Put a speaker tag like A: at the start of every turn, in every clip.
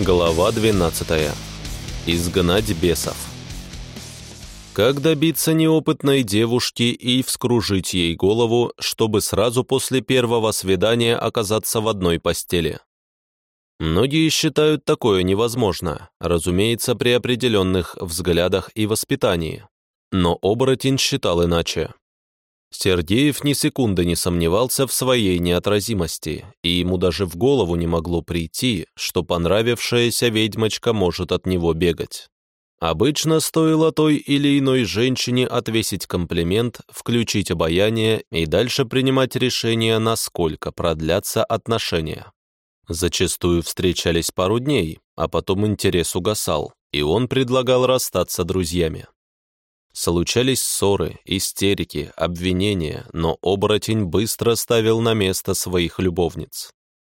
A: Глава 12. Изгнать бесов. Как добиться неопытной девушки и вскружить ей голову, чтобы сразу после первого свидания оказаться в одной постели? Многие считают такое невозможно, разумеется, при определенных взглядах и воспитании. Но оборотень считал иначе. Сергеев ни секунды не сомневался в своей неотразимости, и ему даже в голову не могло прийти, что понравившаяся ведьмочка может от него бегать. Обычно стоило той или иной женщине отвесить комплимент, включить обаяние и дальше принимать решение, насколько продлятся отношения. Зачастую встречались пару дней, а потом интерес угасал, и он предлагал расстаться друзьями. Случались ссоры, истерики, обвинения, но оборотень быстро ставил на место своих любовниц.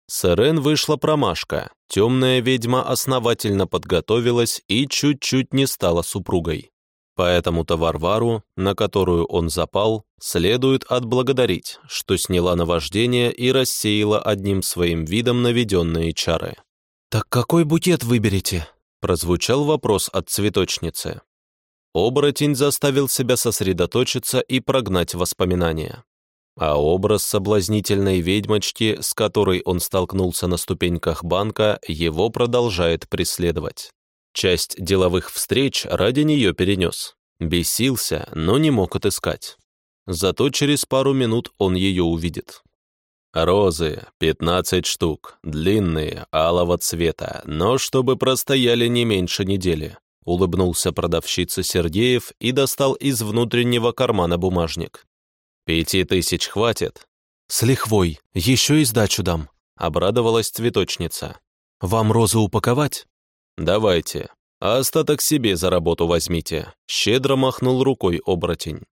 A: С Эрен вышла промашка, темная ведьма основательно подготовилась и чуть-чуть не стала супругой. Поэтому-то Варвару, на которую он запал, следует отблагодарить, что сняла наваждение и рассеяла одним своим видом наведенные чары.
B: «Так какой букет выберете?»
A: прозвучал вопрос от цветочницы. Оборотень заставил себя сосредоточиться и прогнать воспоминания. А образ соблазнительной ведьмочки, с которой он столкнулся на ступеньках банка, его продолжает преследовать. Часть деловых встреч ради нее перенес. Бесился, но не мог отыскать. Зато через пару минут он ее увидит. Розы, 15 штук, длинные, алого цвета, но чтобы простояли не меньше недели. Улыбнулся продавщица Сергеев и достал из внутреннего кармана бумажник. «Пяти тысяч хватит?»
B: «С лихвой, еще и сдачу дам», — обрадовалась цветочница. «Вам розы упаковать?»
A: «Давайте, а остаток себе за работу возьмите», — щедро махнул рукой оборотень.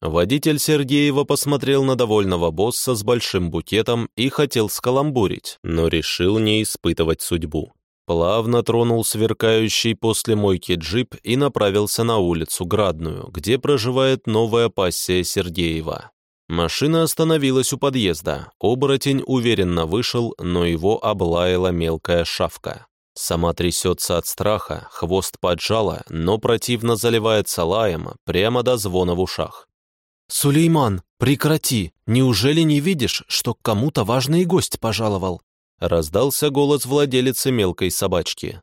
A: Водитель Сергеева посмотрел на довольного босса с большим букетом и хотел скаламбурить, но решил не испытывать судьбу плавно тронул сверкающий после мойки джип и направился на улицу Градную, где проживает новая пассия Сергеева. Машина остановилась у подъезда, оборотень уверенно вышел, но его облаяла мелкая шавка. Сама трясется от страха, хвост поджала, но противно заливается лаем, прямо до звона в ушах.
B: «Сулейман, прекрати! Неужели не видишь, что к кому-то важный гость пожаловал?»
A: Раздался голос владелицы мелкой собачки.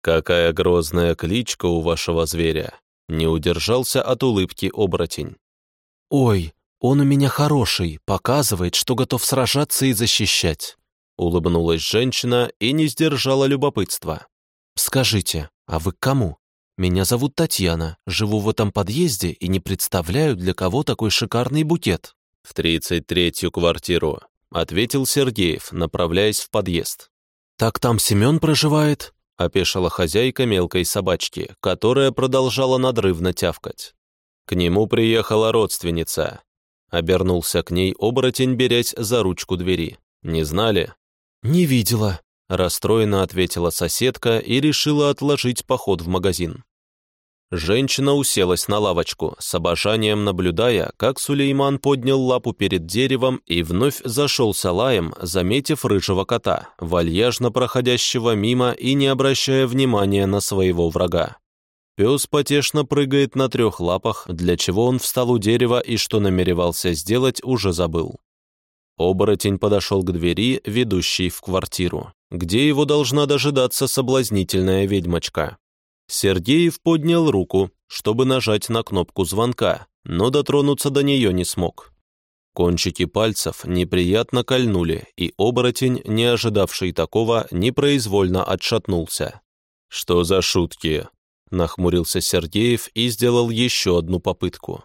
A: «Какая грозная кличка у вашего зверя!» Не удержался от улыбки оборотень.
B: «Ой, он у меня хороший, показывает, что готов сражаться и защищать»,
A: улыбнулась женщина и не сдержала любопытства.
B: «Скажите, а вы к кому? Меня зовут Татьяна, живу в этом подъезде и не представляю, для кого такой шикарный букет».
A: «В тридцать третью квартиру», — ответил Сергеев, направляясь в подъезд.
B: «Так там Семен проживает?»
A: — опешила хозяйка мелкой собачки, которая продолжала надрывно тявкать. К нему приехала родственница. Обернулся к ней оборотень, берясь за ручку двери. «Не знали?»
B: «Не видела», —
A: расстроенно ответила соседка и решила отложить поход в магазин. Женщина уселась на лавочку, с обожанием наблюдая, как Сулейман поднял лапу перед деревом и вновь зашелся лаем, заметив рыжего кота, вальяжно проходящего мимо и не обращая внимания на своего врага. Пес потешно прыгает на трех лапах, для чего он встал у дерева и что намеревался сделать, уже забыл. Оборотень подошел к двери, ведущей в квартиру, где его должна дожидаться соблазнительная ведьмочка. Сергеев поднял руку, чтобы нажать на кнопку звонка, но дотронуться до нее не смог. Кончики пальцев неприятно кольнули, и оборотень, не ожидавший такого, непроизвольно отшатнулся. «Что за шутки?» — нахмурился Сергеев и сделал еще одну попытку.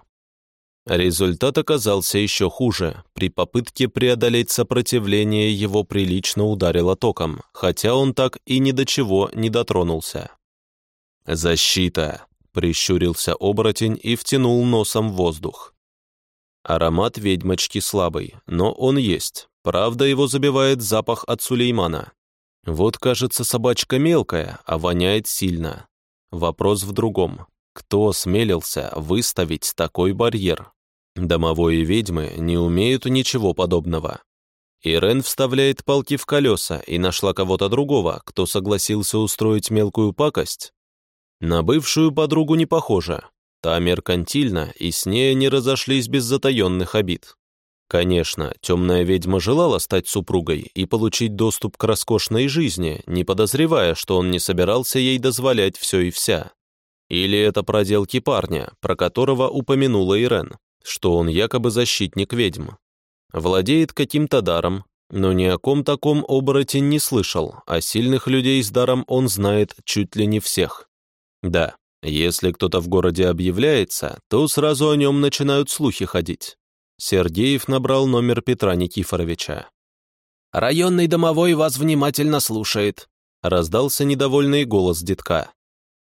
A: Результат оказался еще хуже. При попытке преодолеть сопротивление его прилично ударило током, хотя он так и ни до чего не дотронулся. «Защита!» — прищурился оборотень и втянул носом воздух. Аромат ведьмочки слабый, но он есть. Правда, его забивает запах от Сулеймана. Вот, кажется, собачка мелкая, а воняет сильно. Вопрос в другом. Кто смелился выставить такой барьер? Домовые ведьмы не умеют ничего подобного. Ирен вставляет палки в колеса и нашла кого-то другого, кто согласился устроить мелкую пакость? На бывшую подругу не похоже. Та меркантильна, и с ней они разошлись без затаенных обид. Конечно, темная ведьма желала стать супругой и получить доступ к роскошной жизни, не подозревая, что он не собирался ей дозволять все и вся. Или это проделки парня, про которого упомянула Ирен, что он якобы защитник ведьм. Владеет каким-то даром, но ни о ком таком оборотень не слышал, а сильных людей с даром он знает чуть ли не всех. Да, если кто-то в городе объявляется, то сразу о нем начинают слухи ходить. Сергеев набрал номер Петра Никифоровича.
B: «Районный домовой вас внимательно слушает», —
A: раздался недовольный голос детка.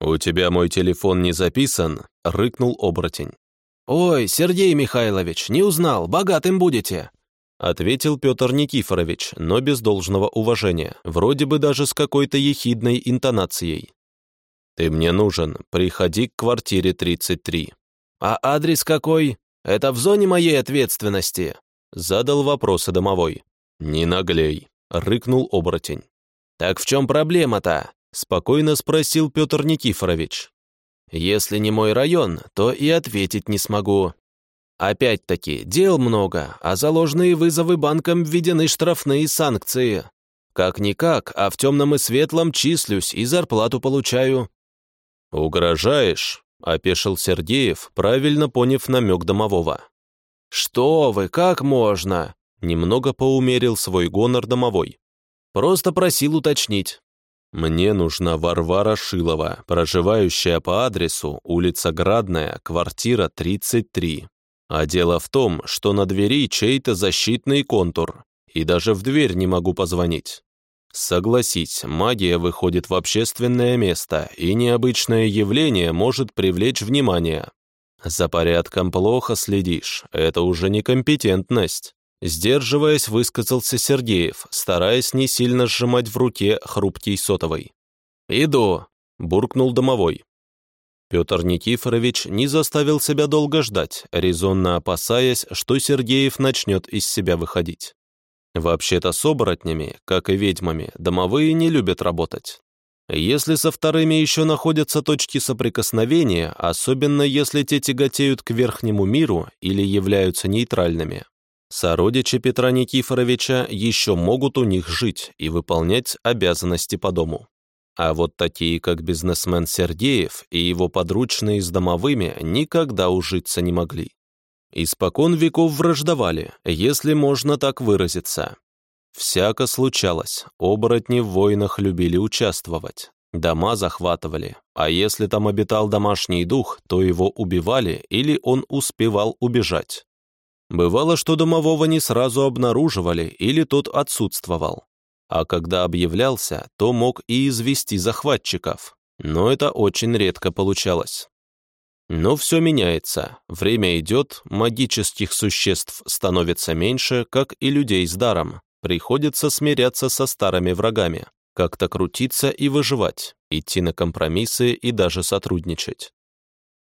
A: «У тебя мой телефон не записан?» — рыкнул оборотень.
B: «Ой, Сергей Михайлович, не узнал, богатым будете!»
A: Ответил Петр Никифорович, но без должного уважения, вроде бы даже с какой-то ехидной интонацией. «Ты мне нужен, приходи к квартире 33».
B: «А адрес какой? Это в зоне моей ответственности?»
A: Задал вопрос домовой. «Не наглей», — рыкнул оборотень.
B: «Так в чем проблема-то?»
A: — спокойно спросил Петр Никифорович.
B: «Если не мой район, то и ответить не смогу. Опять-таки, дел много, а заложенные вызовы банкам введены штрафные санкции. Как-никак, а в темном и светлом числюсь и зарплату получаю.
A: «Угрожаешь?» — опешил Сергеев, правильно поняв намек домового.
B: «Что вы, как можно?»
A: — немного поумерил свой гонор домовой.
B: «Просто просил уточнить».
A: «Мне нужна Варвара Шилова, проживающая по адресу улица Градная, квартира 33. А дело в том, что на двери чей-то защитный контур, и даже в дверь не могу позвонить. Согласись, магия выходит в общественное место, и необычное явление может привлечь внимание. За порядком плохо следишь, это уже некомпетентность. Сдерживаясь, высказался Сергеев, стараясь не сильно сжимать в руке хрупкий сотовый.
B: «Иду», —
A: буркнул домовой. Петр Никифорович не заставил себя долго ждать, резонно опасаясь, что Сергеев начнет из себя выходить. Вообще-то с оборотнями, как и ведьмами, домовые не любят работать. Если со вторыми еще находятся точки соприкосновения, особенно если те тяготеют к верхнему миру или являются нейтральными, сородичи Петра Никифоровича еще могут у них жить и выполнять обязанности по дому. А вот такие, как бизнесмен Сергеев и его подручные с домовыми, никогда ужиться не могли. Испокон веков враждовали, если можно так выразиться. Всяко случалось, оборотни в войнах любили участвовать, дома захватывали, а если там обитал домашний дух, то его убивали или он успевал убежать. Бывало, что домового не сразу обнаруживали или тот отсутствовал. А когда объявлялся, то мог и извести захватчиков, но это очень редко получалось. Но все меняется, время идет, магических существ становится меньше, как и людей с даром. Приходится смиряться со старыми врагами, как-то крутиться и выживать, идти на компромиссы и даже сотрудничать.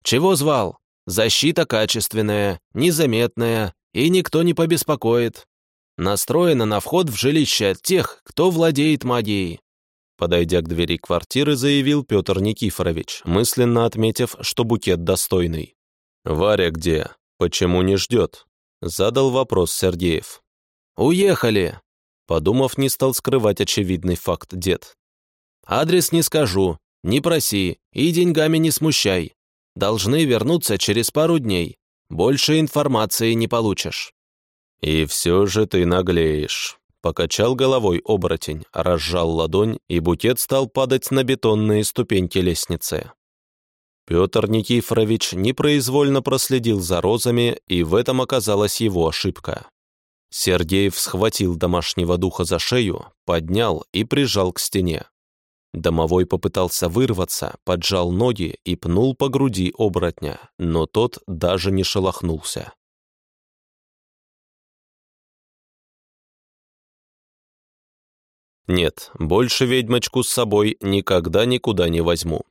B: «Чего звал? Защита качественная, незаметная, и никто не побеспокоит. Настроена на вход в жилище тех, кто владеет магией.
A: Подойдя к двери квартиры, заявил Петр Никифорович, мысленно отметив, что букет достойный. «Варя где? Почему не ждет?» Задал вопрос Сергеев.
B: «Уехали!»
A: Подумав, не стал скрывать очевидный факт дед.
B: «Адрес не скажу, не проси и деньгами не смущай. Должны вернуться через пару дней. Больше информации не получишь».
A: «И все же ты наглеешь», Покачал головой оборотень, разжал ладонь, и букет стал падать на бетонные ступеньки лестницы. Петр Никифорович непроизвольно проследил за розами, и в этом оказалась его ошибка. Сергеев схватил домашнего духа за шею, поднял и прижал к стене. Домовой попытался вырваться, поджал ноги и пнул по груди оборотня, но тот даже не шелохнулся. Нет, больше ведьмочку с собой никогда никуда не возьму.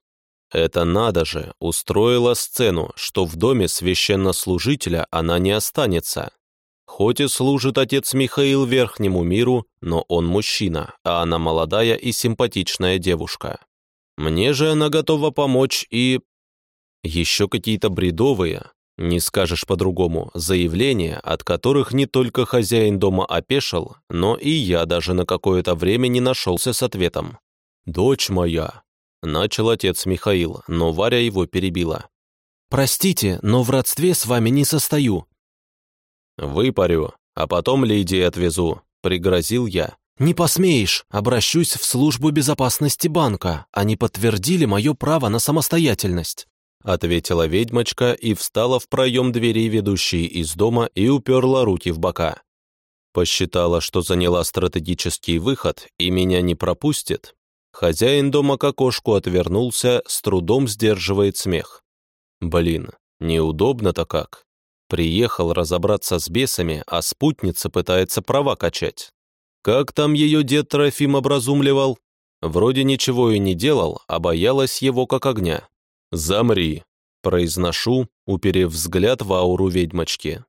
A: Это надо же, устроила сцену, что в доме священнослужителя она не останется. Хоть и служит отец Михаил верхнему миру, но он мужчина, а она молодая и симпатичная девушка. Мне же она готова помочь и... Еще какие-то бредовые, не скажешь по-другому, заявления, от которых не только хозяин дома опешил, но и я даже на какое-то время не нашелся с ответом. «Дочь моя!» – начал отец Михаил, но Варя его перебила.
B: «Простите, но в родстве с вами не состою».
A: «Выпарю, а потом Лидии отвезу», – пригрозил я.
B: «Не посмеешь, обращусь в службу безопасности банка. Они подтвердили мое право на самостоятельность»
A: ответила ведьмочка и встала в проем двери, ведущей из дома, и уперла руки в бока. Посчитала, что заняла стратегический выход и меня не пропустит. Хозяин дома к окошку отвернулся, с трудом сдерживает смех. Блин, неудобно-то как. Приехал разобраться с бесами, а спутница пытается права качать. Как там ее дед Трофим образумливал? Вроде ничего и не делал, а боялась его как огня. «Замри», — произношу, уперев взгляд в ауру ведьмочки.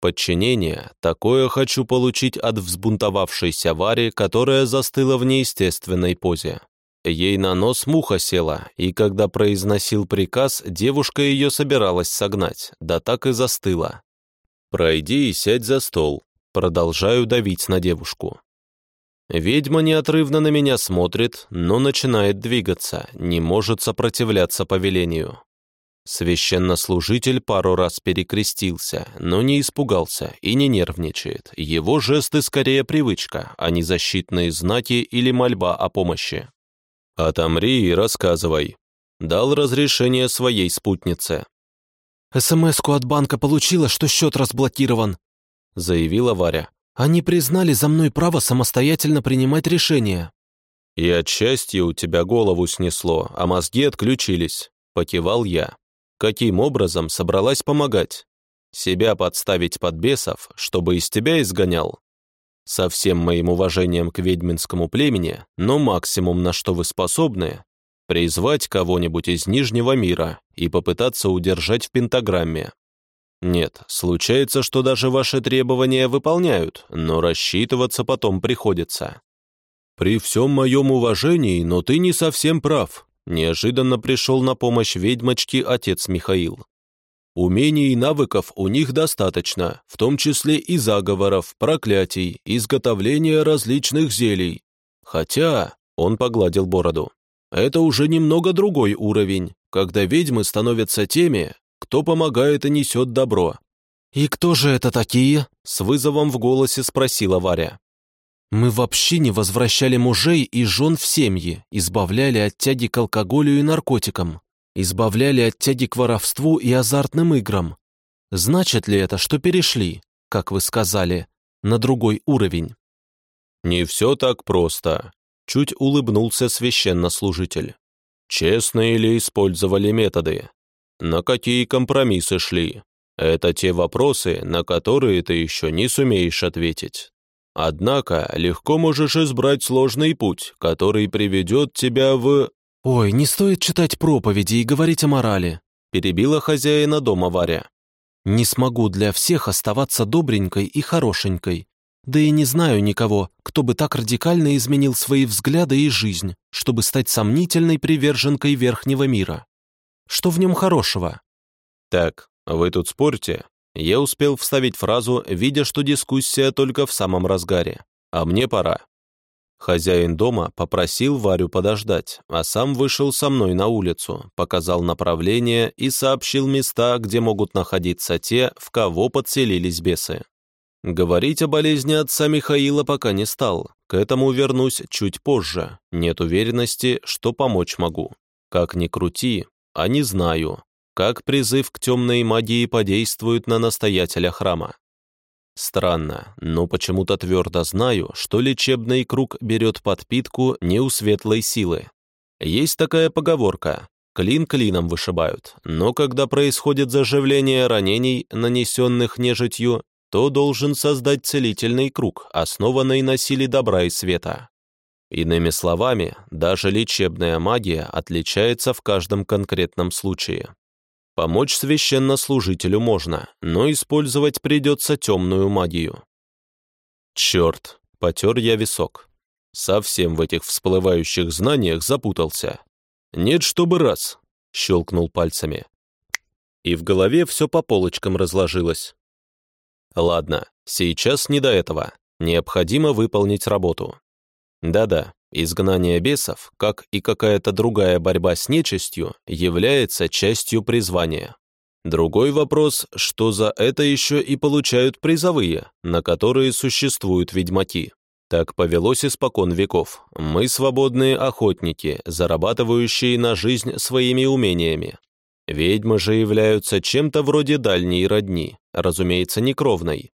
A: Подчинение такое хочу получить от взбунтовавшейся Вари, которая застыла в неестественной позе. Ей на нос муха села, и когда произносил приказ, девушка ее собиралась согнать, да так и застыла. «Пройди и сядь за стол», продолжаю давить на девушку. Ведьма неотрывно на меня смотрит, но начинает двигаться, не может сопротивляться повелению. Священнослужитель пару раз перекрестился, но не испугался и не нервничает. Его жесты скорее привычка, а не защитные знаки или мольба о помощи. «Отомри и рассказывай», — дал разрешение своей спутнице.
B: «СМС-ку от банка получила, что счет разблокирован», — заявила Варя. Они признали за мной право самостоятельно принимать решения».
A: «И от счастья у тебя голову снесло, а мозги отключились», — покивал я. «Каким образом собралась помогать? Себя подставить под бесов, чтобы из тебя изгонял? Со всем моим уважением к ведьминскому племени, но максимум, на что вы способны, призвать кого-нибудь из Нижнего мира и попытаться удержать в пентаграмме. Нет, случается, что даже ваши требования выполняют, но рассчитываться потом приходится. При всем моем уважении, но ты не совсем прав. Неожиданно пришел на помощь ведьмочке отец Михаил. Умений и навыков у них достаточно, в том числе и заговоров, проклятий, изготовления различных зелий. Хотя, он погладил бороду, это уже немного другой уровень, когда ведьмы становятся теми, кто помогает и несет добро».
B: «И кто же это такие?»
A: — с вызовом в голосе спросила Варя.
B: «Мы вообще не возвращали мужей и жен в семьи, избавляли от тяги к алкоголю и наркотикам, избавляли от тяги к воровству и азартным играм. Значит ли это, что перешли, как вы сказали, на другой уровень?»
A: «Не все так просто», — чуть улыбнулся священнослужитель. «Честно или использовали методы? На какие компромиссы шли. Это те вопросы, на которые ты еще не сумеешь ответить. Однако легко можешь избрать сложный путь, который приведет тебя в...
B: «Ой, не стоит читать проповеди и говорить о морали»,
A: перебила хозяина дома Варя.
B: «Не смогу для всех оставаться добренькой и хорошенькой. Да и не знаю никого, кто бы так радикально изменил свои взгляды и жизнь, чтобы стать сомнительной приверженкой верхнего мира. Что в нем хорошего?
A: Так, вы тут спорьте. Я успел вставить фразу, видя, что дискуссия только в самом разгаре. А мне пора. Хозяин дома попросил Варю подождать, а сам вышел со мной на улицу, показал направление и сообщил места, где могут находиться те, в кого подселились бесы. Говорить о болезни отца Михаила пока не стал, к этому вернусь чуть позже, нет уверенности, что помочь могу. Как ни крути, а не знаю, как призыв к темной магии подействует на настоятеля храма. Странно, но почему-то твердо знаю, что лечебный круг берет подпитку не у светлой силы. Есть такая поговорка «клин клином вышибают», но когда происходит заживление ранений, нанесенных нежитью, то должен создать целительный круг, основанный на силе добра и света. Иными словами, даже лечебная магия отличается в каждом конкретном случае. Помочь священнослужителю можно, но использовать придется темную магию. Черт, потер я висок. Совсем в этих всплывающих знаниях запутался. Нет, чтобы раз, щелкнул пальцами. И в голове все по полочкам разложилось. Ладно, сейчас не до этого. Необходимо выполнить работу. Да-да, изгнание бесов, как и какая-то другая борьба с нечистью, является частью призвания. Другой вопрос, что за это еще и получают призовые, на которые существуют ведьмаки. Так повелось испокон веков. Мы свободные охотники, зарабатывающие на жизнь своими умениями. Ведьмы же являются чем-то вроде дальней родни, разумеется, не кровной,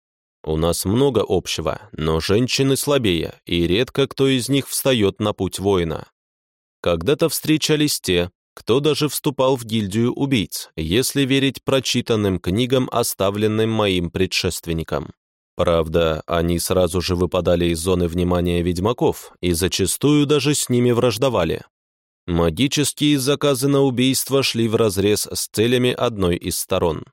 A: у нас много общего, но женщины слабее, и редко кто из них встает на путь воина. Когда-то встречались те, кто даже вступал в гильдию убийц, если верить прочитанным книгам, оставленным моим предшественникам. Правда, они сразу же выпадали из зоны внимания ведьмаков и зачастую даже с ними враждовали. Магические заказы на убийство шли вразрез с целями одной из сторон.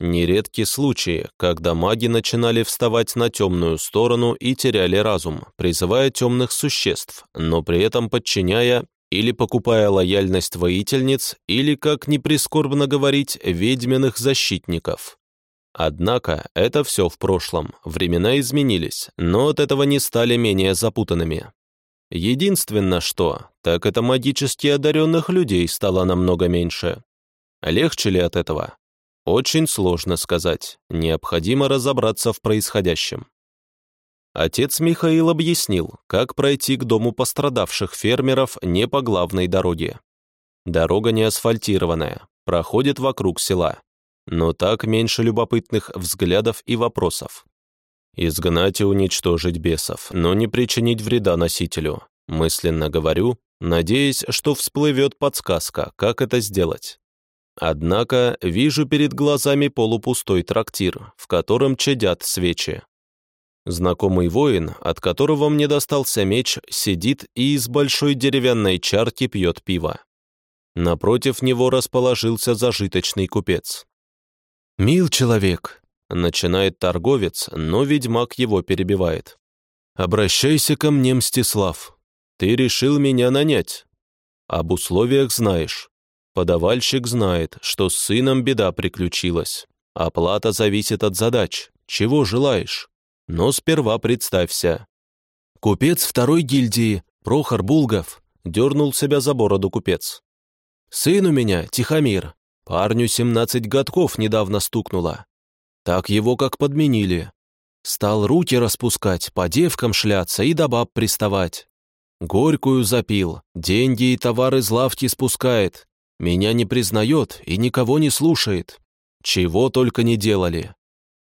A: Нередки случаи, когда маги начинали вставать на темную сторону и теряли разум, призывая темных существ, но при этом подчиняя или покупая лояльность воительниц, или, как не прискорбно говорить, ведьминых защитников. Однако это все в прошлом, времена изменились, но от этого не стали менее запутанными. Единственное что, так это магически одаренных людей стало намного меньше. Легче ли от этого? Очень сложно сказать, необходимо разобраться в происходящем. Отец Михаил объяснил, как пройти к дому пострадавших фермеров не по главной дороге. Дорога не асфальтированная, проходит вокруг села, но так меньше любопытных взглядов и вопросов. Изгнать и уничтожить бесов, но не причинить вреда носителю, мысленно говорю, надеясь, что всплывет подсказка, как это сделать. Однако вижу перед глазами полупустой трактир, в котором чадят свечи. Знакомый воин, от которого мне достался меч, сидит и из большой деревянной чарки пьет пиво. Напротив него расположился зажиточный купец. «Мил человек», — начинает торговец, но ведьмак его перебивает. «Обращайся ко мне, Мстислав. Ты решил меня нанять. Об условиях знаешь. Подавальщик знает, что с сыном беда приключилась. Оплата зависит от задач. Чего желаешь? Но сперва представься. Купец второй гильдии, Прохор Булгов, дернул себя за бороду купец. Сын у меня, Тихомир. Парню семнадцать годков недавно стукнуло. Так его как подменили. Стал руки распускать, по девкам шляться и до баб приставать. Горькую запил, деньги и товары из лавки спускает, меня не признает и никого не слушает. Чего только не делали.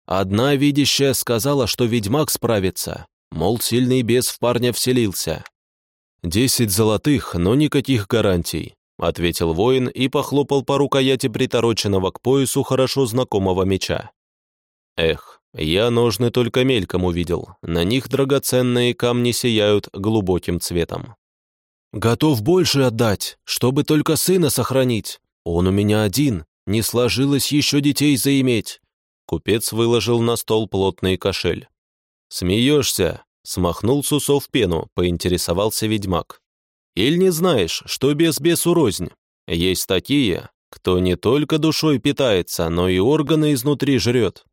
A: Одна видящая сказала, что ведьмак справится, мол, сильный бес в парня вселился. «Десять золотых, но никаких гарантий», — ответил воин и похлопал по рукояти притороченного к поясу хорошо знакомого меча. «Эх, я ножны только мельком увидел, на них драгоценные камни сияют глубоким цветом. Готов больше отдать, чтобы только сына сохранить. Он у меня один, не сложилось еще детей заиметь». Купец выложил на стол плотный кошель. «Смеешься?» — смахнул с усов пену, поинтересовался ведьмак. «Иль не знаешь, что без бесу рознь? Есть такие, кто не только душой питается, но и органы изнутри жрет.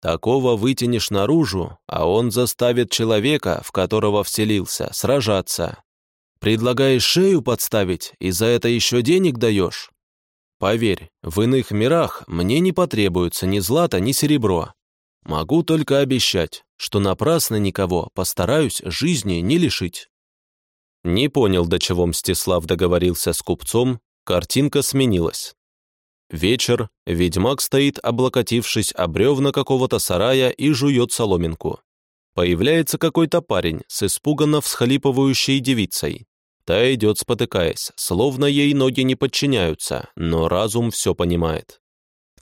A: Такого вытянешь наружу, а он заставит человека, в которого вселился, сражаться, Предлагаешь шею подставить и за это еще денег даешь? Поверь, в иных мирах мне не потребуется ни злато, ни серебро. Могу только обещать, что напрасно никого постараюсь жизни не лишить». Не понял, до чего Мстислав договорился с купцом, картинка сменилась. Вечер, ведьмак стоит, облокотившись о бревна какого-то сарая и жует соломинку. Появляется какой-то парень с испуганно всхлипывающей девицей. Та идет спотыкаясь, словно ей ноги не подчиняются, но разум все понимает.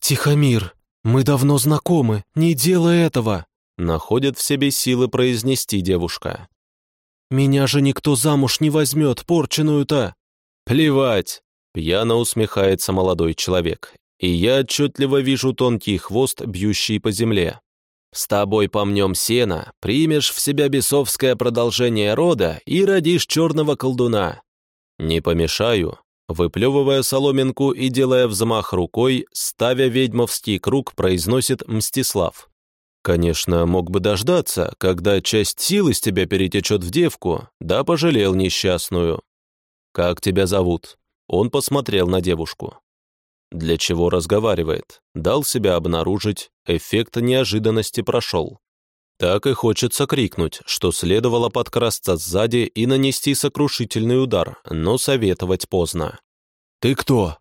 A: «Тихомир, мы давно знакомы, не делай этого!» Находит в себе силы произнести девушка. «Меня же никто замуж не возьмет, порченую-то!» «Плевать!» Пьяно усмехается молодой человек и я отчетливо вижу тонкий хвост, бьющий по земле. С тобой помнем сено, примешь в себя бесовское продолжение рода и родишь черного колдуна. Не помешаю, выплевывая соломинку и делая взмах рукой, ставя ведьмовский круг, произносит Мстислав. Конечно, мог бы дождаться, когда часть сил из тебя перетечет в девку, да пожалел несчастную. Как тебя зовут? Он посмотрел на девушку. Для чего разговаривает? Дал себя обнаружить, эффект неожиданности прошел. Так и хочется крикнуть, что следовало подкрасться сзади и нанести сокрушительный удар, но советовать поздно. «Ты кто?»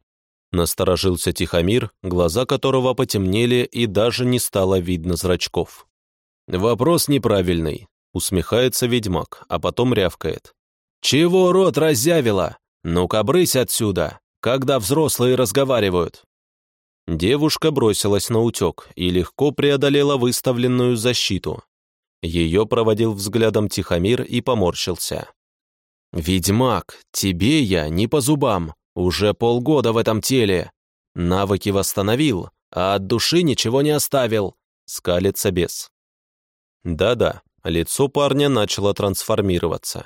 A: Насторожился Тихомир, глаза которого потемнели и даже не стало видно зрачков. «Вопрос неправильный», — усмехается ведьмак, а потом рявкает. «Чего рот разъявила? Ну-ка, брысь отсюда! Когда взрослые разговаривают». Девушка бросилась на утек и легко преодолела выставленную защиту. Ее проводил взглядом Тихомир и поморщился. «Ведьмак, тебе я не по зубам, уже полгода в этом теле. Навыки восстановил, а от души ничего не оставил», — скалится бес. Да-да, лицо парня начало трансформироваться.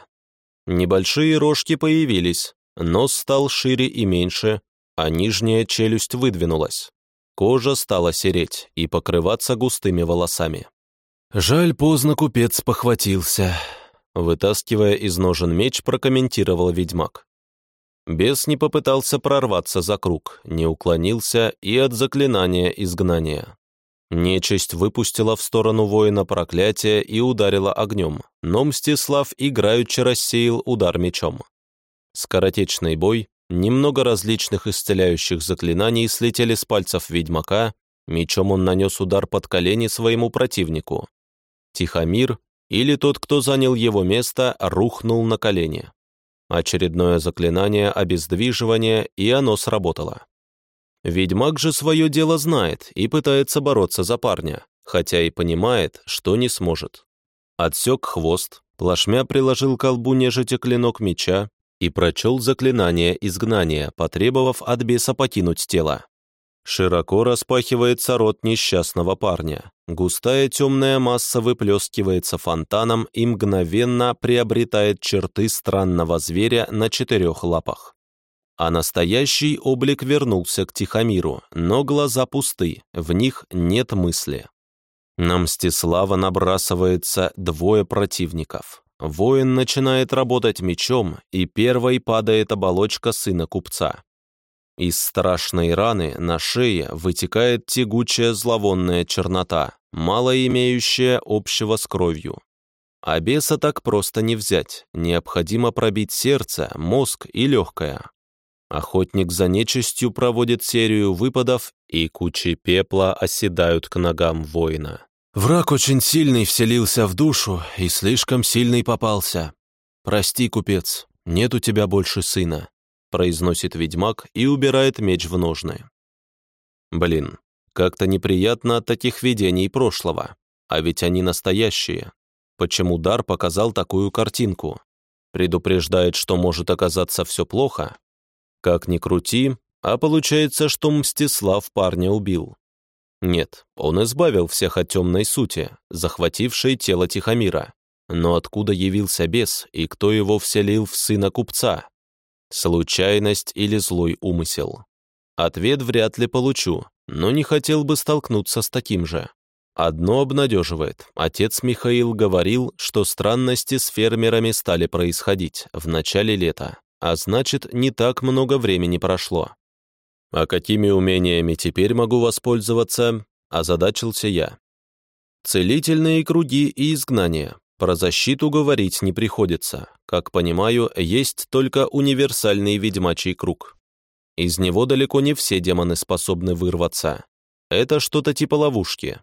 A: Небольшие рожки появились, Нос стал шире и меньше, а нижняя челюсть выдвинулась. Кожа стала сереть и покрываться густыми волосами. «Жаль, поздно купец похватился», — вытаскивая из ножен меч, прокомментировал ведьмак. Бес не попытался прорваться за круг, не уклонился и от заклинания изгнания. Нечисть выпустила в сторону воина проклятие и ударила огнем, но Мстислав играючи рассеял удар мечом. Скоротечный бой, немного различных исцеляющих заклинаний слетели с пальцев ведьмака, мечом он нанес удар под колени своему противнику. Тихомир, или тот, кто занял его место, рухнул на колени. Очередное заклинание обездвиживания, и оно сработало. Ведьмак же свое дело знает и пытается бороться за парня, хотя и понимает, что не сможет. Отсек хвост, плашмя приложил к колбу нежити клинок меча, и прочел заклинание изгнания, потребовав от беса покинуть тело. Широко распахивается рот несчастного парня. Густая темная масса выплескивается фонтаном и мгновенно приобретает черты странного зверя на четырех лапах. А настоящий облик вернулся к Тихомиру, но глаза пусты, в них нет мысли. На Мстислава набрасывается двое противников. Воин начинает работать мечом, и первой падает оболочка сына купца. Из страшной раны на шее вытекает тягучая зловонная чернота, мало имеющая общего с кровью. А беса так просто не взять, необходимо пробить сердце, мозг и легкое. Охотник за нечистью проводит серию выпадов, и кучи пепла оседают к ногам воина. Враг очень сильный вселился в душу и слишком сильный попался. Прости, купец, нет у тебя больше сына, произносит ведьмак и убирает меч в ножны. Блин, как-то неприятно от таких видений прошлого, а ведь они настоящие. Почему дар показал такую картинку? Предупреждает, что может оказаться все плохо? Как ни крути, а получается, что Мстислав парня убил. Нет, он избавил всех от темной сути, захватившей тело Тихомира. Но откуда явился бес и кто его вселил в сына купца? Случайность или злой умысел? Ответ вряд ли получу, но не хотел бы столкнуться с таким же. Одно обнадеживает. Отец Михаил говорил, что странности с фермерами стали происходить в начале лета, а значит, не так много времени прошло. «А какими умениями теперь могу воспользоваться?» – озадачился я. «Целительные круги и изгнания. Про защиту говорить не приходится. Как понимаю, есть только универсальный ведьмачий круг. Из него далеко не все демоны способны вырваться. Это что-то типа ловушки.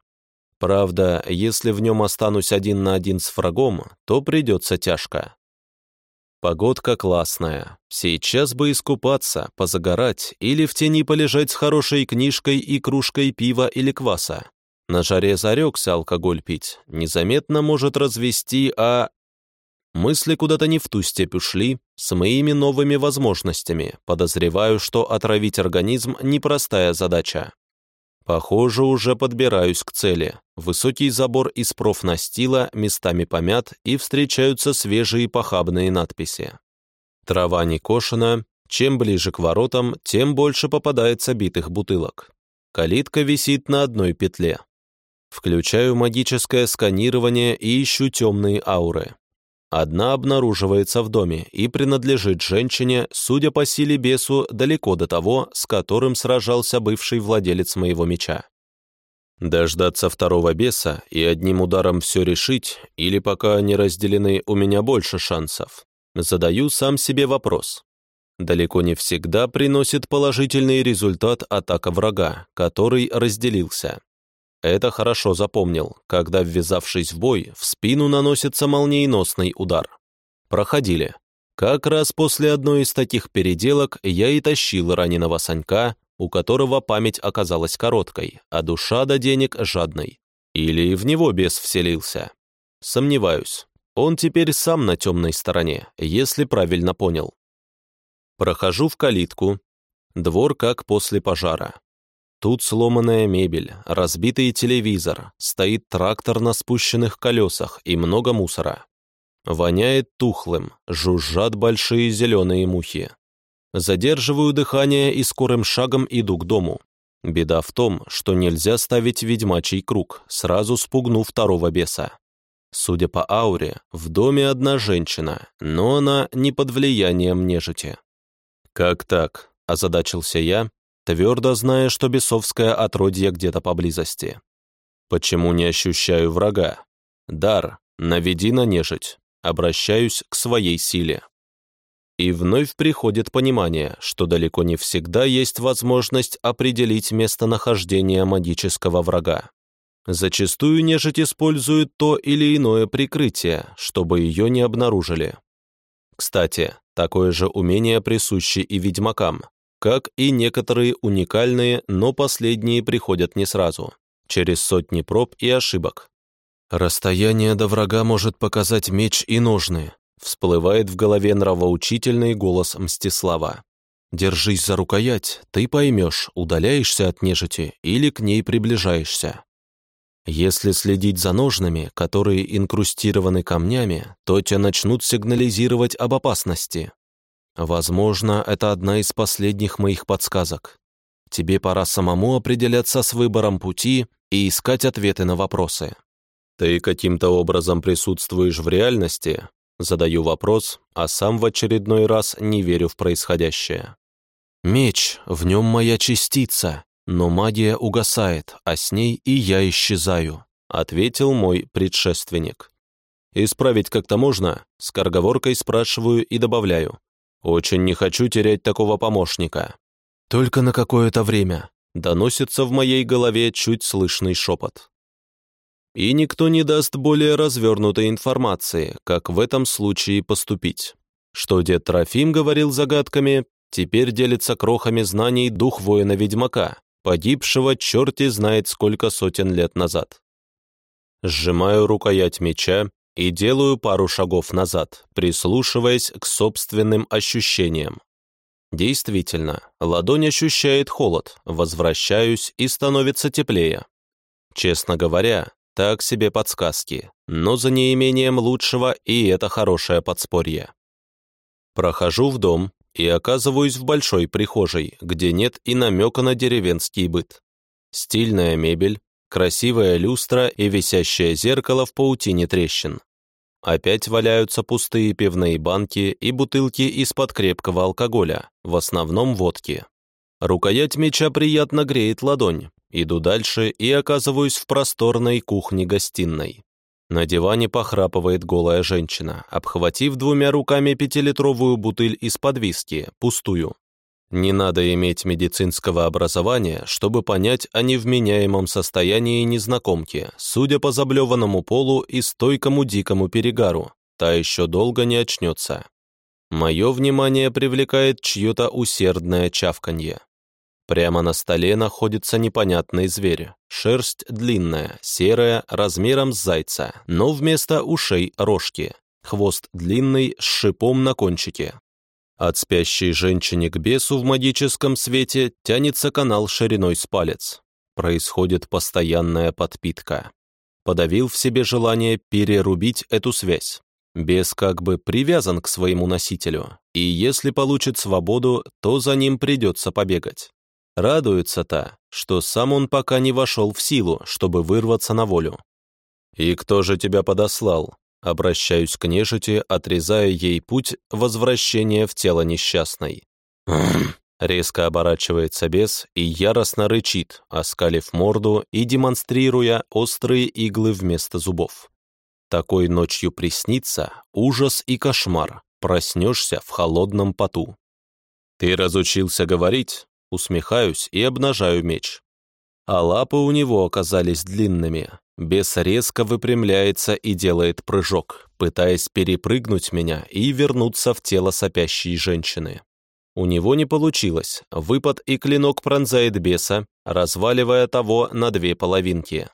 A: Правда, если в нем останусь один на один с врагом, то придется тяжко. Погодка классная. Сейчас бы искупаться, позагорать или в тени полежать с хорошей книжкой и кружкой пива или кваса. На жаре зарекся алкоголь пить. Незаметно может развести, а... Мысли куда-то не в ту степь ушли, с моими новыми возможностями. Подозреваю, что отравить организм – непростая задача. Похоже, уже подбираюсь к цели. Высокий забор из профнастила местами помят и встречаются свежие похабные надписи. Трава не кошена, чем ближе к воротам, тем больше попадается битых бутылок. Калитка висит на одной петле. Включаю магическое сканирование и ищу темные ауры. Одна обнаруживается в доме и принадлежит женщине, судя по силе бесу, далеко до того, с которым сражался бывший владелец моего меча. Дождаться второго беса и одним ударом все решить, или пока они разделены, у меня больше шансов. Задаю сам себе вопрос. Далеко не всегда приносит положительный результат атака врага, который разделился. Это хорошо запомнил, когда, ввязавшись в бой, в спину наносится молниеносный удар. Проходили. Как раз после одной из таких переделок я и тащил раненого Санька, у которого память оказалась короткой, а душа до денег жадной. Или в него бес вселился. Сомневаюсь. Он теперь сам на темной стороне, если правильно понял. Прохожу в калитку. Двор как после пожара. Тут сломанная мебель, разбитый телевизор, стоит трактор на спущенных колесах и много мусора. Воняет тухлым, жужжат большие зеленые мухи. Задерживаю дыхание и скорым шагом иду к дому. Беда в том, что нельзя ставить ведьмачий круг, сразу спугнув второго беса. Судя по ауре, в доме одна женщина, но она не под влиянием нежити. «Как так?» – озадачился я, твердо зная, что бесовское отродье где-то поблизости. Почему не ощущаю врага? Дар, наведи на нежить. Обращаюсь к своей силе. И вновь приходит понимание, что далеко не всегда есть возможность определить местонахождение магического врага. Зачастую нежить использует то или иное прикрытие, чтобы ее не обнаружили. Кстати, такое же умение присуще и ведьмакам, как и некоторые уникальные, но последние приходят не сразу, через сотни проб и ошибок. Расстояние до врага может показать меч и ножны, всплывает в голове нравоучительный голос Мстислава. Держись за рукоять, ты поймешь, удаляешься от нежити или к ней приближаешься. Если следить за ножнами, которые инкрустированы камнями, то те начнут сигнализировать об опасности, Возможно, это одна из последних моих подсказок. Тебе пора самому определяться с выбором пути и искать ответы на вопросы. Ты каким-то образом присутствуешь в реальности? Задаю вопрос, а сам в очередной раз не верю в происходящее. Меч, в нем моя частица, но магия угасает, а с ней и я исчезаю, ответил мой предшественник. Исправить как-то можно? С корговоркой спрашиваю и добавляю. Очень не хочу терять такого помощника. Только на какое-то время. Доносится в моей голове чуть слышный шепот. И никто не даст более развернутой информации, как в этом случае поступить. Что дед Трофим говорил загадками, теперь делится крохами знаний дух воина-ведьмака, погибшего черти знает сколько сотен лет назад. Сжимаю рукоять меча и делаю пару шагов назад, прислушиваясь к собственным ощущениям. Действительно, ладонь ощущает холод, возвращаюсь и становится теплее. Честно говоря, так себе подсказки, но за неимением лучшего и это хорошее подспорье. Прохожу в дом и оказываюсь в большой прихожей, где нет и намека на деревенский быт. Стильная мебель, красивая люстра и висящее зеркало в паутине трещин. Опять валяются пустые пивные банки и бутылки из-под крепкого алкоголя, в основном водки. Рукоять меча приятно греет ладонь. Иду дальше и оказываюсь в просторной кухне-гостиной. На диване похрапывает голая женщина, обхватив двумя руками пятилитровую бутыль из-под виски, пустую. Не надо иметь медицинского образования, чтобы понять о невменяемом состоянии незнакомки, судя по заблеванному полу и стойкому дикому перегару, та еще долго не очнется. Мое внимание привлекает чье-то усердное чавканье. Прямо на столе находится непонятный зверь. Шерсть длинная, серая, размером с зайца, но вместо ушей рожки. хвост длинный, с шипом на кончике. От спящей женщины к бесу в магическом свете тянется канал шириной с палец. Происходит постоянная подпитка. Подавил в себе желание перерубить эту связь. Бес как бы привязан к своему носителю, и если получит свободу, то за ним придется побегать. Радуется-то, что сам он пока не вошел в силу, чтобы вырваться на волю. «И кто же тебя подослал?» Обращаюсь к нежити, отрезая ей путь возвращения в тело несчастной. Резко оборачивается бес и яростно рычит, оскалив морду и демонстрируя острые иглы вместо зубов. Такой ночью приснится ужас и кошмар, проснешься в холодном поту. «Ты разучился говорить?» Усмехаюсь и обнажаю меч. А лапы у него оказались длинными. Бес резко выпрямляется и делает прыжок, пытаясь перепрыгнуть меня и вернуться в тело сопящей женщины. У него не получилось. Выпад и клинок пронзает беса, разваливая того на две половинки.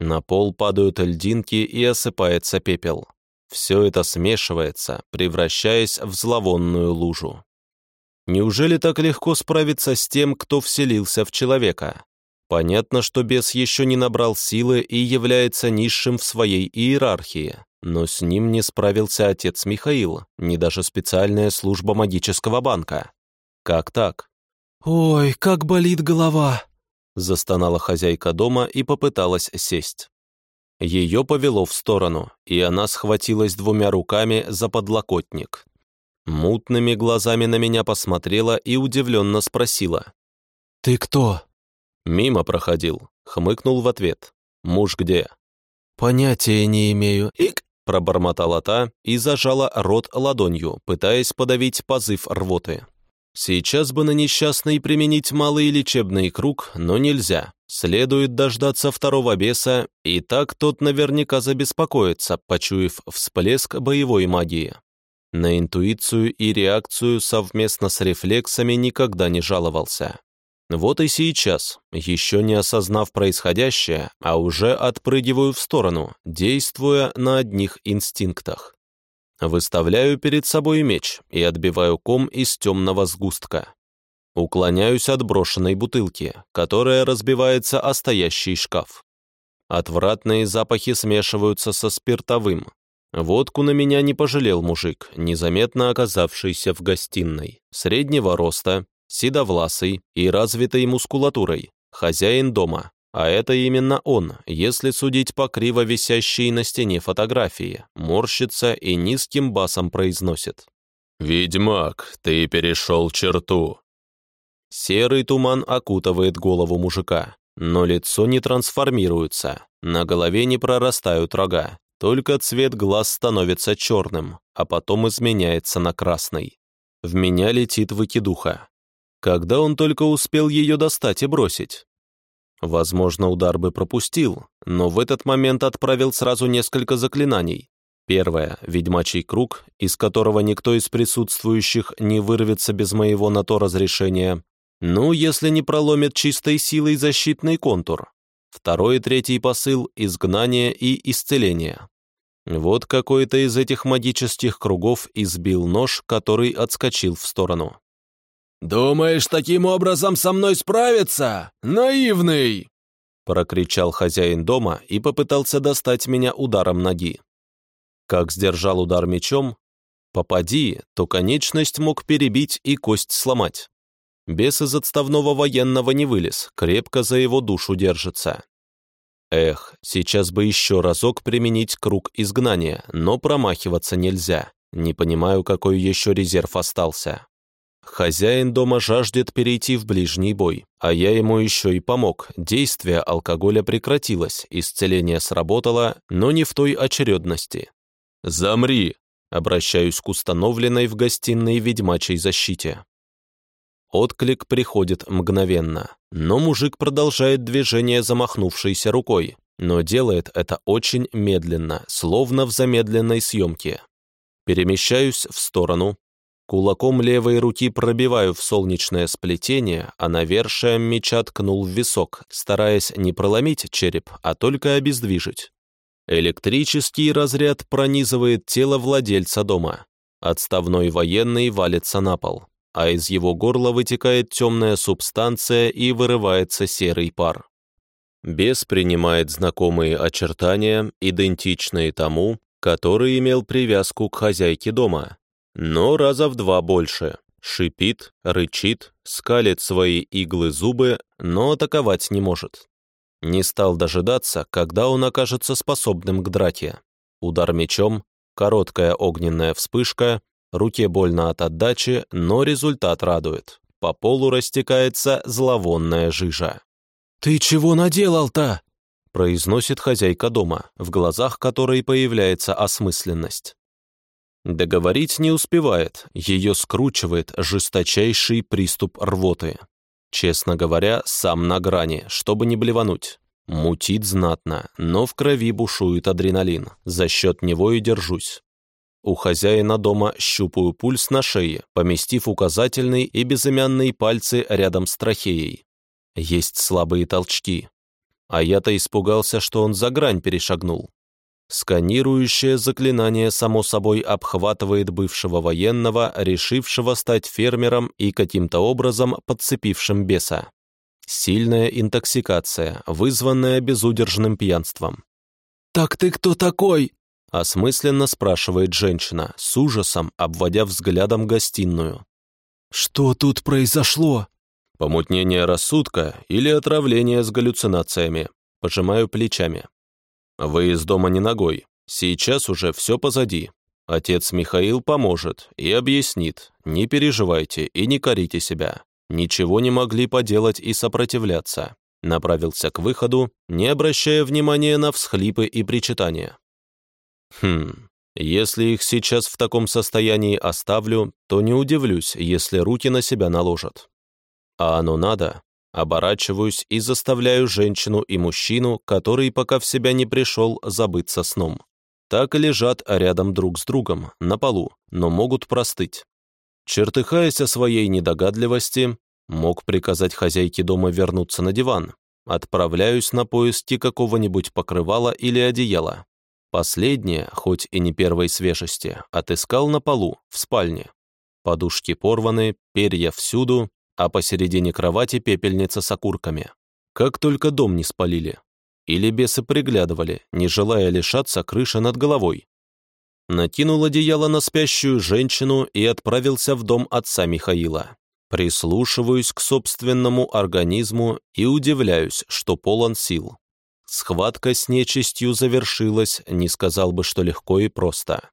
A: На пол падают льдинки и осыпается пепел. Все это смешивается, превращаясь в зловонную лужу. Неужели так легко справиться с тем, кто вселился в человека? Понятно, что бес еще не набрал силы и является низшим в своей иерархии, но с ним не справился отец Михаил, не даже специальная служба магического банка. Как так?
B: «Ой, как болит голова!»
A: застонала хозяйка дома и попыталась сесть. Ее повело в сторону, и она схватилась двумя руками за подлокотник, Мутными глазами на меня посмотрела и удивленно спросила.
B: «Ты кто?»
A: «Мимо проходил», — хмыкнул в ответ. «Муж где?»
B: «Понятия не имею». «Ик!»
A: — пробормотала та и зажала рот ладонью, пытаясь подавить позыв рвоты. Сейчас бы на несчастный применить малый лечебный круг, но нельзя. Следует дождаться второго беса, и так тот наверняка забеспокоится, почуяв всплеск боевой магии. На интуицию и реакцию совместно с рефлексами никогда не жаловался. Вот и сейчас, еще не осознав происходящее, а уже отпрыгиваю в сторону, действуя на одних инстинктах. Выставляю перед собой меч и отбиваю ком из темного сгустка. Уклоняюсь от брошенной бутылки, которая разбивается о стоящий шкаф. Отвратные запахи смешиваются со спиртовым, Водку на меня не пожалел мужик, незаметно оказавшийся в гостиной. Среднего роста, седовласый и развитой мускулатурой. Хозяин дома. А это именно он, если судить по криво висящей на стене фотографии. Морщится и низким басом произносит. «Ведьмак, ты перешел черту». Серый туман окутывает голову мужика, но лицо не трансформируется, на голове не прорастают рога, только цвет глаз становится черным, а потом изменяется на красный. В меня летит выкидуха. Когда он только успел ее достать и бросить? Возможно, удар бы пропустил, но в этот момент отправил сразу несколько заклинаний. Первое — ведьмачий круг, из которого никто из присутствующих не вырвется без моего на то разрешения. Ну, если не проломит чистой силой защитный контур. Второй и третий посыл — изгнание и исцеление. Вот какой-то из этих магических кругов избил нож, который отскочил в сторону.
B: «Думаешь, таким образом со мной справиться? Наивный!»
A: прокричал хозяин дома и попытался достать меня ударом ноги. Как сдержал удар мечом, попади, то конечность мог перебить и кость сломать. Бес из отставного военного не вылез, крепко за его душу держится. Эх, сейчас бы еще разок применить круг изгнания, но промахиваться нельзя. Не понимаю, какой еще резерв остался. Хозяин дома жаждет перейти в ближний бой, а я ему еще и помог. Действие алкоголя прекратилось, исцеление сработало, но не в той очередности. «Замри!» — обращаюсь к установленной в гостиной ведьмачей защите. Отклик приходит мгновенно, но мужик продолжает движение замахнувшейся рукой, но делает это очень медленно, словно в замедленной съемке. Перемещаюсь в сторону, кулаком левой руки пробиваю в солнечное сплетение, а навершием меча ткнул в висок, стараясь не проломить череп, а только обездвижить. Электрический разряд пронизывает тело владельца дома. Отставной военный валится на пол, а из его горла вытекает темная субстанция и вырывается серый пар. Бес принимает знакомые очертания, идентичные тому, который имел привязку к хозяйке дома, но раза в два больше. Шипит, рычит, скалит свои иглы зубы, но атаковать не может. Не стал дожидаться, когда он окажется способным к драке. Удар мечом, короткая огненная вспышка, руке больно от отдачи, но результат радует. По полу растекается зловонная жижа.
B: «Ты чего наделал-то?»
A: произносит хозяйка дома, в глазах которой появляется осмысленность. Договорить не успевает, ее скручивает жесточайший приступ рвоты. Честно говоря, сам на грани, чтобы не блевануть. Мутит знатно, но в крови бушует адреналин, за счет него и держусь. У хозяина дома щупаю пульс на шее, поместив указательный и безымянные пальцы рядом с трахеей. Есть слабые толчки. А я-то испугался, что он за грань перешагнул. Сканирующее заклинание, само собой, обхватывает бывшего военного, решившего стать фермером и каким-то образом подцепившим беса. Сильная интоксикация, вызванная безудержным пьянством.
B: «Так ты кто такой?»
A: — осмысленно спрашивает женщина, с ужасом обводя взглядом гостиную.
B: «Что тут произошло?»
A: «Помутнение рассудка или отравление с галлюцинациями?» Пожимаю плечами. Вы из дома не ногой. Сейчас уже все позади. Отец Михаил поможет и объяснит. Не переживайте и не корите себя. Ничего не могли поделать и сопротивляться. Направился к выходу, не обращая внимания на всхлипы и причитания. Хм, если их сейчас в таком состоянии оставлю, то не удивлюсь, если руки на себя наложат. А оно надо, Оборачиваюсь и заставляю женщину и мужчину, который пока в себя не пришел, забыться сном. Так и лежат рядом друг с другом, на полу, но могут простыть. Чертыхаясь о своей недогадливости, мог приказать хозяйке дома вернуться на диван. Отправляюсь на поиски какого-нибудь покрывала или одеяла. Последнее, хоть и не первой свежести, отыскал на полу, в спальне. Подушки порваны, перья всюду, а посередине кровати пепельница с окурками. Как только дом не спалили. Или бесы приглядывали, не желая лишаться крыши над головой. Накинул одеяло на спящую женщину и отправился в дом отца Михаила. Прислушиваюсь к собственному организму и удивляюсь, что полон сил. Схватка с нечистью завершилась, не сказал бы, что легко и просто.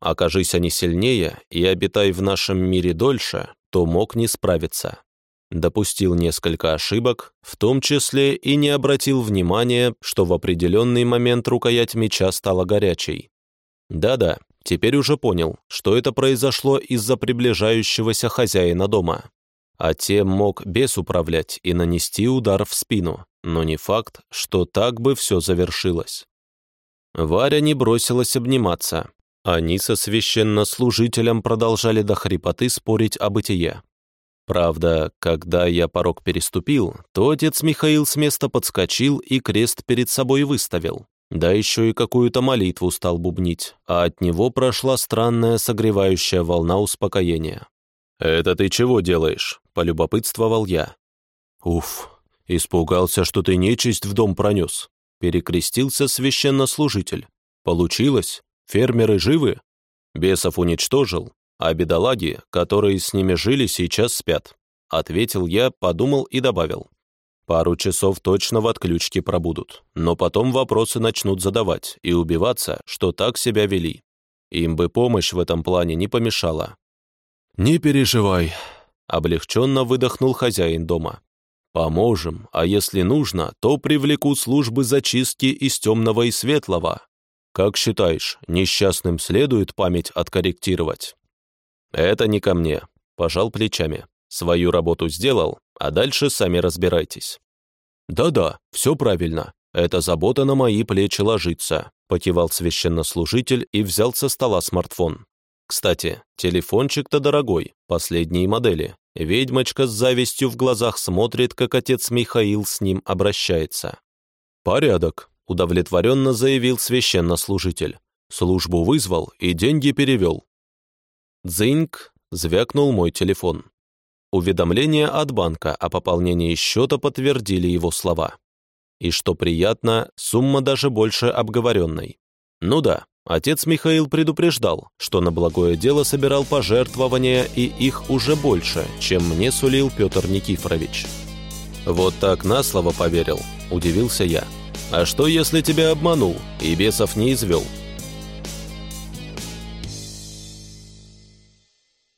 A: Окажись они сильнее и обитай в нашем мире дольше, то мог не справиться. Допустил несколько ошибок, в том числе и не обратил внимания, что в определенный момент рукоять меча стала горячей. Да-да, теперь уже понял, что это произошло из-за приближающегося хозяина дома. А тем мог бес управлять и нанести удар в спину, но не факт, что так бы все завершилось. Варя не бросилась обниматься, они со священнослужителем продолжали до хрипоты спорить о бытие. Правда, когда я порог переступил, то отец Михаил с места подскочил и крест перед собой выставил. Да еще и какую-то молитву стал бубнить, а от него прошла странная согревающая волна успокоения. «Это ты чего делаешь?» — полюбопытствовал я. «Уф, испугался, что ты нечисть в дом пронес», — перекрестился священнослужитель. «Получилось?» Фермеры живы? Бесов уничтожил, а бедолаги, которые с ними жили, сейчас спят. Ответил я, подумал и добавил. Пару часов точно в отключке пробудут, но потом вопросы начнут задавать и убиваться, что так себя вели. Им бы помощь в этом плане не помешала. «Не переживай», — облегченно выдохнул хозяин дома. «Поможем, а если нужно, то привлекут службы зачистки из темного и светлого, как считаешь, несчастным следует память откорректировать? Это не ко мне. Пожал плечами. Свою работу сделал, а дальше сами разбирайтесь. Да-да, все правильно. Это забота на мои плечи ложится, покивал священнослужитель и взял со стола смартфон. Кстати, телефончик-то дорогой, последней модели. Ведьмочка с завистью в глазах смотрит, как отец Михаил с ним обращается. «Порядок», — удовлетворенно заявил священнослужитель. «Службу вызвал и деньги перевел». «Дзиньк!» — звякнул мой телефон. Уведомление от банка о пополнении счета подтвердили его слова. И что приятно, сумма даже больше обговоренной. Ну да, отец Михаил предупреждал, что на благое дело собирал пожертвования, и их уже больше, чем мне сулил Петр Никифорович. «Вот так на слово поверил», – удивился я. «А что, если тебя обманул и бесов не извел?»